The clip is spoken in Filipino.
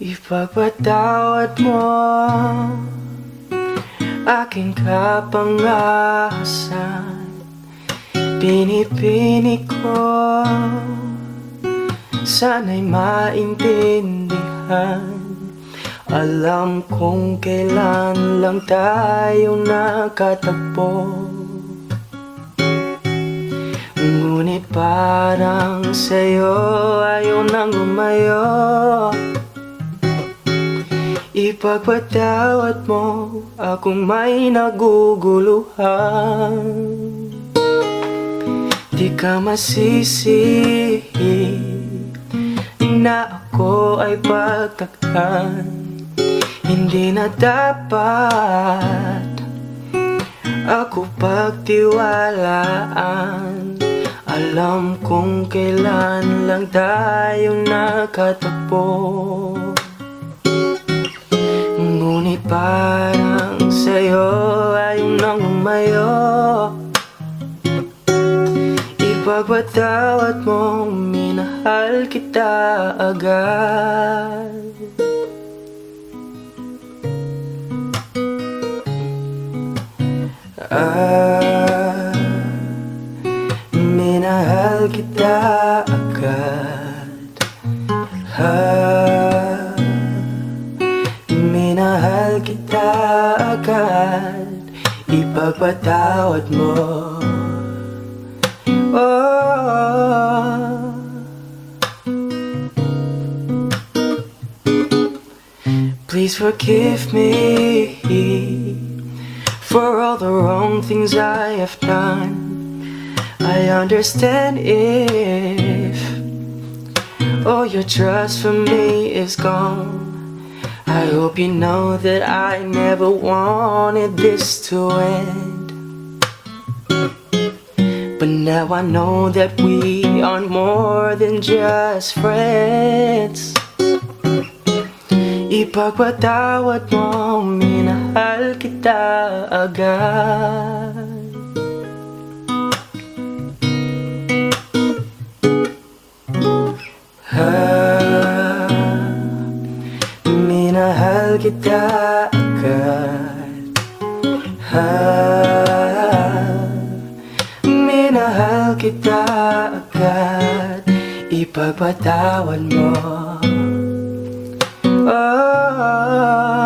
Ipagpatawad mo Aking kapangasan. Pinipini ko Sana'y maintindihan. Alam kong kailan lang tayo nakatagpo. Ngunit parang sa'yo ayaw nang lumayo Ipagpatawad mo akong may naguguluhan. Di ka masisi na ako ay pagtaktan Hindi na dapat ako pagtiwalaan. Alam kong kailan lang tayo nakatagpo parang sa'yo ayaw nang umayo Ipagpatawad mo, minahal kita agad. Ah, minahal kita agad. Ah, agad Ipagpatawad mo Oh Please forgive me for all the wrong things I have done. I understand if all your trust for me is gone. I hope you know that I never wanted this to end. But now I know that we are more than just friends. Ipagpatawad mo, minahal kita agad agad. Ha, minahal kita agad. Ipagpatawad mo. Oh,